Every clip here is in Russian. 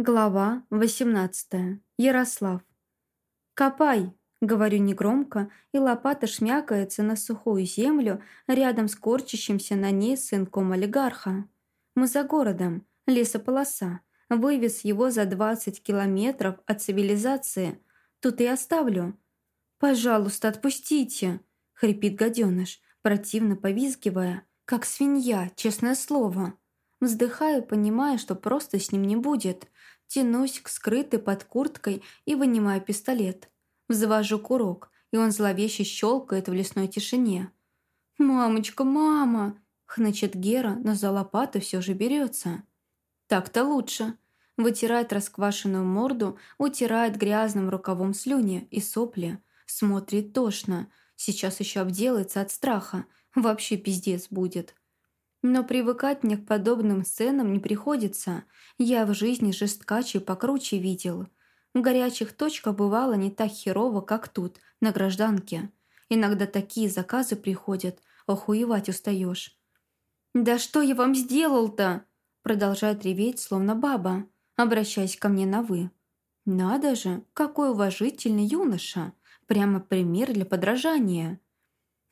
Глава 18. Ярослав. «Копай!» — говорю негромко, и лопата шмякается на сухую землю рядом с корчащимся на ней сынком олигарха. Мы за городом, лесополоса. Вывез его за 20 километров от цивилизации. Тут и оставлю. «Пожалуйста, отпустите!» — хрипит гаденыш, противно повизгивая, как свинья, честное слово. Вздыхаю, понимая, что просто с ним не будет. Тянусь к скрытой под курткой и вынимаю пистолет. Взвожу курок, и он зловеще щелкает в лесной тишине. «Мамочка, мама!» — хнычет Гера, но за лопату все же берется. «Так-то лучше». Вытирает расквашенную морду, утирает грязным рукавом слюни и сопли. Смотрит тошно. Сейчас еще обделается от страха. Вообще пиздец будет. Но привыкать мне к подобным сценам не приходится. Я в жизни жесткаче покруче видел. Горячих точках бывало не так херово, как тут, на гражданке. Иногда такие заказы приходят, охуевать устаешь. «Да что я вам сделал-то?» Продолжает реветь, словно баба, обращаясь ко мне на «вы». «Надо же, какой уважительный юноша! Прямо пример для подражания!»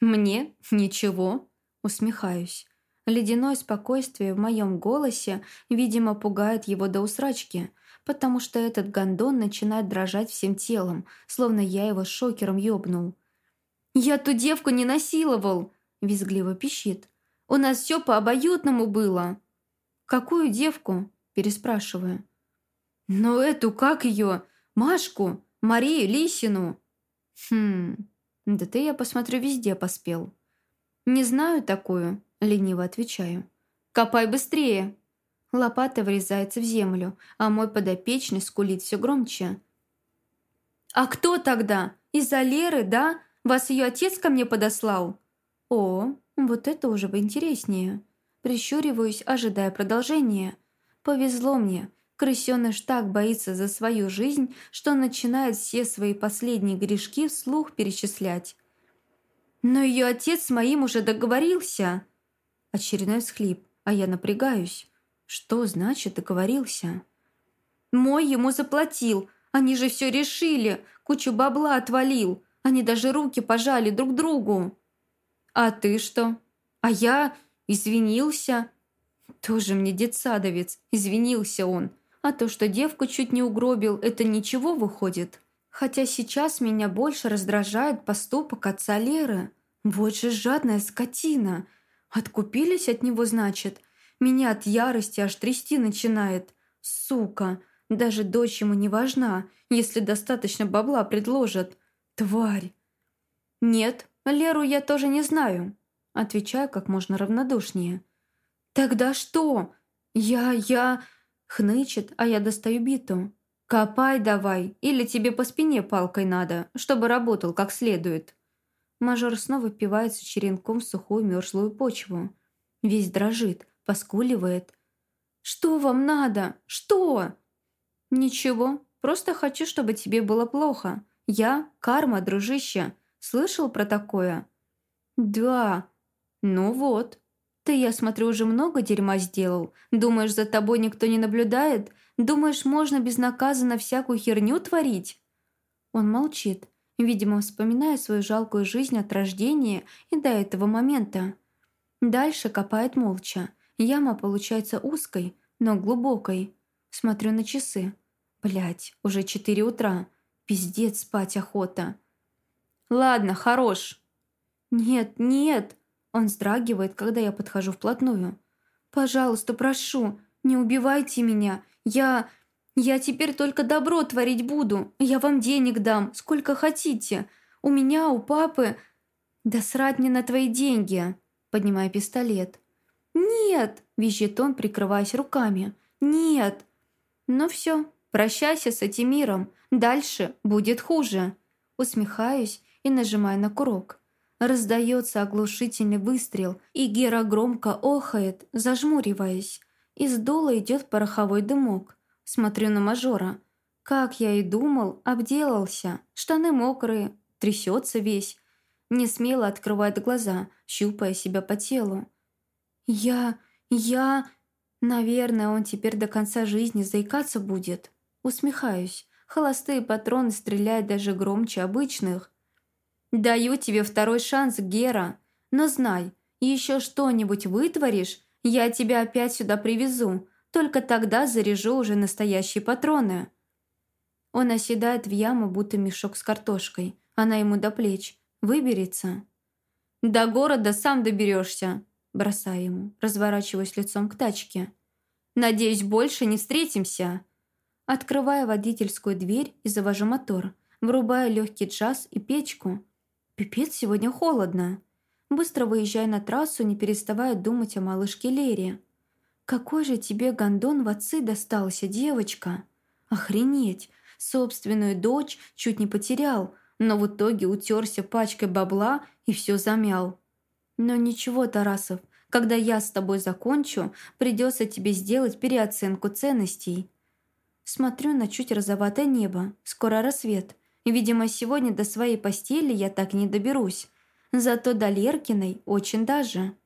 «Мне? Ничего?» Усмехаюсь. Ледяное спокойствие в моем голосе, видимо, пугает его до усрачки, потому что этот гондон начинает дрожать всем телом, словно я его шокером ёбнул. «Я ту девку не насиловал!» – визгливо пищит. «У нас все по обоюдному было!» «Какую девку?» – переспрашиваю. «Ну эту, как ее? Машку? Марию Лисину?» «Хм, да ты, я посмотрю, везде поспел». «Не знаю такую», Лениво отвечаю. «Копай быстрее!» Лопата врезается в землю, а мой подопечный скулит все громче. «А кто тогда? Из-за Леры, да? Вас ее отец ко мне подослал?» «О, вот это уже бы интереснее!» Прищуриваюсь, ожидая продолжения. «Повезло мне. Крысёныш так боится за свою жизнь, что начинает все свои последние грешки вслух перечислять. Но ее отец с моим уже договорился!» Очередной всхлип, а я напрягаюсь. Что значит договорился? «Мой ему заплатил. Они же все решили. Кучу бабла отвалил. Они даже руки пожали друг другу». «А ты что?» «А я извинился». «Тоже мне детсадовец. Извинился он. А то, что девку чуть не угробил, это ничего выходит». Хотя сейчас меня больше раздражает поступок отца Леры. Вот же жадная скотина. Откупились от него, значит? Меня от ярости аж трясти начинает. Сука! Даже дочь ему не важна, если достаточно бабла предложат. Тварь! Нет, Леру я тоже не знаю. Отвечаю как можно равнодушнее. Тогда что? Я, я... Хнычет, а я достаю биту. «Копай давай, или тебе по спине палкой надо, чтобы работал как следует». Мажор снова впивается черенком в сухую мерзлую почву. Весь дрожит, поскуливает. «Что вам надо? Что?» «Ничего, просто хочу, чтобы тебе было плохо. Я – карма, дружище. Слышал про такое?» «Да. Ну вот. Ты, я смотрю, уже много дерьма сделал. Думаешь, за тобой никто не наблюдает? Думаешь, можно безнаказанно всякую херню творить?» Он молчит, видимо, вспоминая свою жалкую жизнь от рождения и до этого момента. Дальше копает молча. Яма получается узкой, но глубокой. Смотрю на часы. Блять, уже четыре утра. Пиздец, спать охота. «Ладно, хорош». «Нет, нет!» Он вздрагивает, когда я подхожу вплотную. «Пожалуйста, прошу, не убивайте меня. Я... «Я теперь только добро творить буду. Я вам денег дам, сколько хотите. У меня, у папы...» «Да срать мне на твои деньги!» Поднимая пистолет. «Нет!» – визжит он, прикрываясь руками. «Нет!» «Ну все, прощайся с этим миром. Дальше будет хуже!» Усмехаюсь и нажимаю на курок. Раздается оглушительный выстрел, и Гера громко охает, зажмуриваясь. Из дула идет пороховой дымок. Смотрю на мажора. Как я и думал, обделался. Штаны мокрые, трясется весь. Не смело открывает глаза, щупая себя по телу. «Я... я...» Наверное, он теперь до конца жизни заикаться будет. Усмехаюсь. Холостые патроны стреляют даже громче обычных. «Даю тебе второй шанс, Гера. Но знай, еще что-нибудь вытворишь, я тебя опять сюда привезу. Только тогда заряжу уже настоящие патроны». Он оседает в яму, будто мешок с картошкой. Она ему до плеч. Выберется. «До города сам доберешься», бросаю ему, разворачиваясь лицом к тачке. «Надеюсь, больше не встретимся». Открываю водительскую дверь и завожу мотор, врубаю легкий джаз и печку. Пипец, сегодня холодно. Быстро выезжая на трассу, не переставая думать о малышке Лере. «Какой же тебе гондон в отцы достался, девочка? Охренеть! Собственную дочь чуть не потерял, но в итоге утерся пачкой бабла и все замял. Но ничего, Тарасов, когда я с тобой закончу, придется тебе сделать переоценку ценностей. Смотрю на чуть розоватое небо, скоро рассвет. Видимо, сегодня до своей постели я так не доберусь. Зато до Леркиной очень даже.